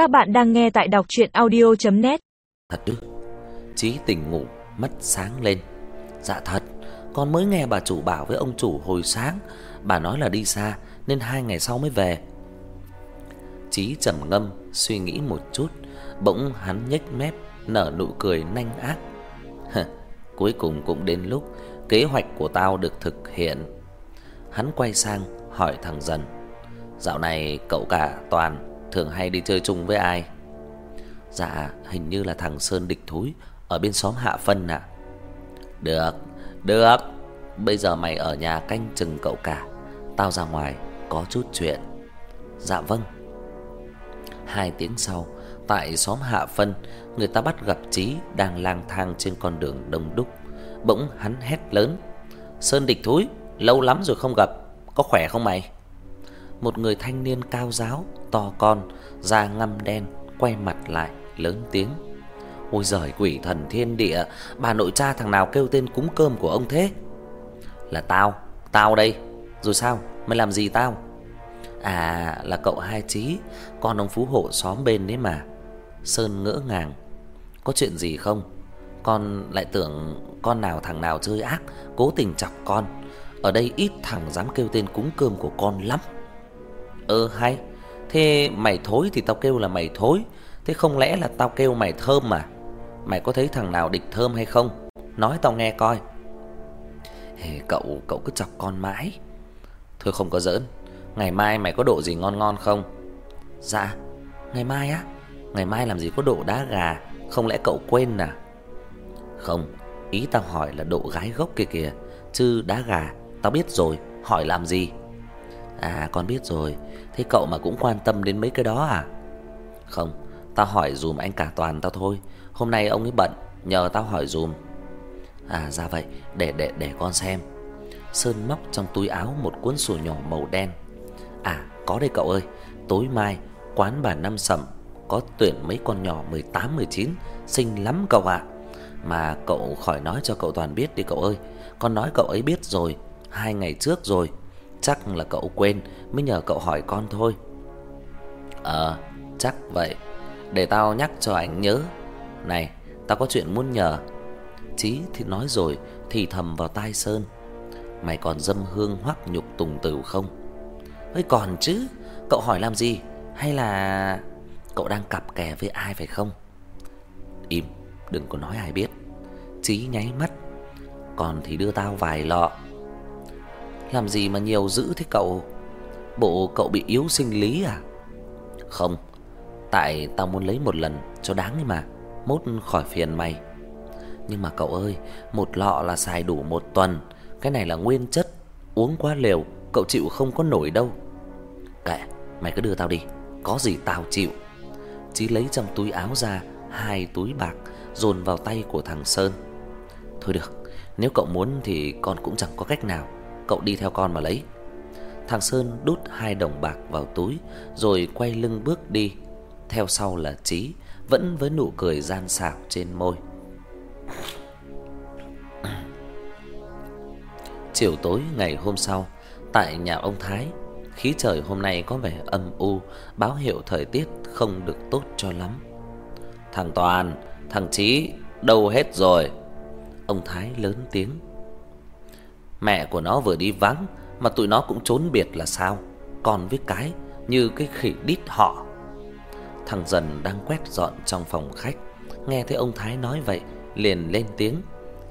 Các bạn đang nghe tại đọc chuyện audio.net Thật chứ, Chí tỉnh ngủ, mắt sáng lên. Dạ thật, con mới nghe bà chủ bảo với ông chủ hồi sáng, bà nói là đi xa nên hai ngày sau mới về. Chí trầm ngâm suy nghĩ một chút, bỗng hắn nhếch mép nở nụ cười nanh ác. Cuối cùng cũng đến lúc kế hoạch của tao được thực hiện. Hắn quay sang hỏi thằng Dần. Dạo này cậu cả Toàn thường hay đi chơi chung với ai? Dạ, hình như là thằng Sơn địch thúi ở bên xóm Hạ Phân ạ. Được, được. Bây giờ mày ở nhà canh chừng cậu cả, tao ra ngoài có chút chuyện. Dạ vâng. Hai tiếng sau, tại xóm Hạ Phân, người ta bắt gặp Chí đang lang thang trên con đường đông đúc. Bỗng hắn hét lớn: "Sơn địch thúi, lâu lắm rồi không gặp, có khỏe không mày?" Một người thanh niên cao giáo, to con, da ngăm đen, quay mặt lại lớn tiếng: "Ôi giời quỷ thần thiên địa, bà nội cha thằng nào kêu tên cúng cơm của ông thế?" "Là tao, tao đây. Rồi sao? Mày làm gì tao?" "À, là cậu Hai Chí, con ông phú hộ xóm bên đấy mà." Sơn ngỡ ngàng. "Có chuyện gì không? Con lại tưởng con nào thằng nào chơi ác, cố tình chọc con. Ở đây ít thằng dám kêu tên cúng cơm của con lắm." "Ơ hay, thế mày thối thì tao kêu là mày thối, thế không lẽ là tao kêu mày thơm mà? Mày có thấy thằng nào địch thơm hay không? Nói tao nghe coi." "Hề cậu, cậu cứ chọc con mãi." "Thôi không có giỡn, ngày mai mày có độ gì ngon ngon không?" "Dạ, ngày mai á? Ngày mai làm gì có độ đá gà, không lẽ cậu quên à?" "Không, ý tao hỏi là độ gái gốc kia kìa, chứ đá gà tao biết rồi, hỏi làm gì?" "À con biết rồi, thế cậu mà cũng quan tâm đến mấy cái đó à?" "Không, tao hỏi dùm anh cả Toàn tao thôi, hôm nay ông ấy bận, nhờ tao hỏi dùm." "À ra vậy, để để để con xem." Sơn móc trong túi áo một cuốn sổ nhỏ màu đen. "À, có đây cậu ơi, tối mai quán bà Năm Sầm có tuyển mấy con nhỏ 18 19, xinh lắm cậu ạ. Mà cậu khỏi nói cho cậu Toàn biết đi cậu ơi, con nói cậu ấy biết rồi, hai ngày trước rồi. Chắc là cậu quên mới nhờ cậu hỏi con thôi." "Ờ, chắc vậy. Để tao nhắc cho anh nhớ. Này, tao có chuyện muốn nhờ." Chí thì nói rồi thì thầm vào tai Sơn. "Mày còn dâm hương hoắc nhục tùng tử không?" hơi còn chứ, cậu hỏi làm gì? Hay là cậu đang cặp kè với ai phải không?" "Im, đừng có nói ai biết." Chí nháy mắt. "Còn thì đưa tao vài lọ." "Làm gì mà nhiều dữ thế cậu? Bộ cậu bị yếu sinh lý à?" "Không, tại tao muốn lấy một lần cho đáng ấy mà, mốt khỏi phiền mày." "Nhưng mà cậu ơi, một lọ là xài đủ một tuần, cái này là nguyên chất, uống quá liều, cậu chịu không có nổi đâu." "Kệ, mày cứ đưa tao đi, có gì tao chịu." Chí lấy trong túi áo ra hai túi bạc dồn vào tay của thằng Sơn. "Thôi được, nếu cậu muốn thì con cũng chẳng có cách nào, cậu đi theo con mà lấy." Thằng Sơn đút hai đồng bạc vào túi rồi quay lưng bước đi, theo sau là Chí, vẫn với nụ cười gian xảo trên môi. Chiều tối ngày hôm sau, tại nhà ông Thái, khí trời hôm nay có vẻ âm u, báo hiệu thời tiết không được tốt cho lắm. "Thằng Toàn, thằng Chí đâu hết rồi?" Ông Thái lớn tiếng. Mẹ của nó vừa đi vắng mà tụi nó cũng trốn biệt là sao? Còn với cái như cái khỉ đít họ. Thằng Dần đang quét dọn trong phòng khách, nghe thấy ông Thái nói vậy, liền lên tiếng.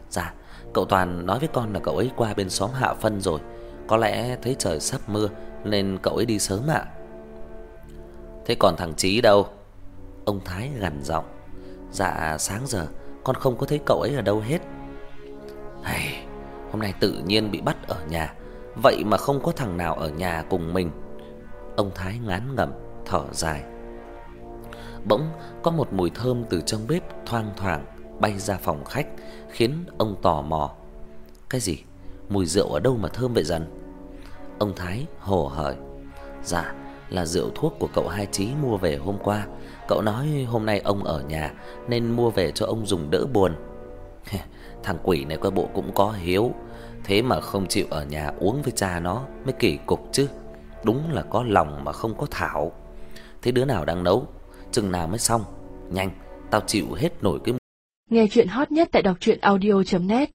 "Dạ, cậu Toàn nói với con là cậu ấy qua bên xóm Hạ Phân rồi, có lẽ thấy trời sắp mưa nên cậu ấy đi sớm ạ." "Thế còn thằng Chí đâu?" Ông Thái gằn giọng. "Dạ sáng giờ con không có thấy cậu ấy ở đâu hết." Hôm nay tự nhiên bị bắt ở nhà, vậy mà không có thằng nào ở nhà cùng mình." Ông Thái ngán ngẩm thở dài. Bỗng có một mùi thơm từ trong bếp thoang thoảng bay ra phòng khách, khiến ông tò mò. Cái gì? Mùi rượu ở đâu mà thơm vậy dần? Ông Thái hồ hởi. Dạ, là rượu thuốc của cậu Hai Chí mua về hôm qua. Cậu nói hôm nay ông ở nhà nên mua về cho ông dùng đỡ buồn. Thằng quỷ này coi bộ cũng có hiếu, thế mà không chịu ở nhà uống với cha nó mới kỳ cục chứ. Đúng là có lòng mà không có thảo. Thế đứa nào đang nấu? chừng nào mới xong? Nhanh, tao chịu hết nổi cái Nghe chuyện hot nhất tại đọc truyện audio net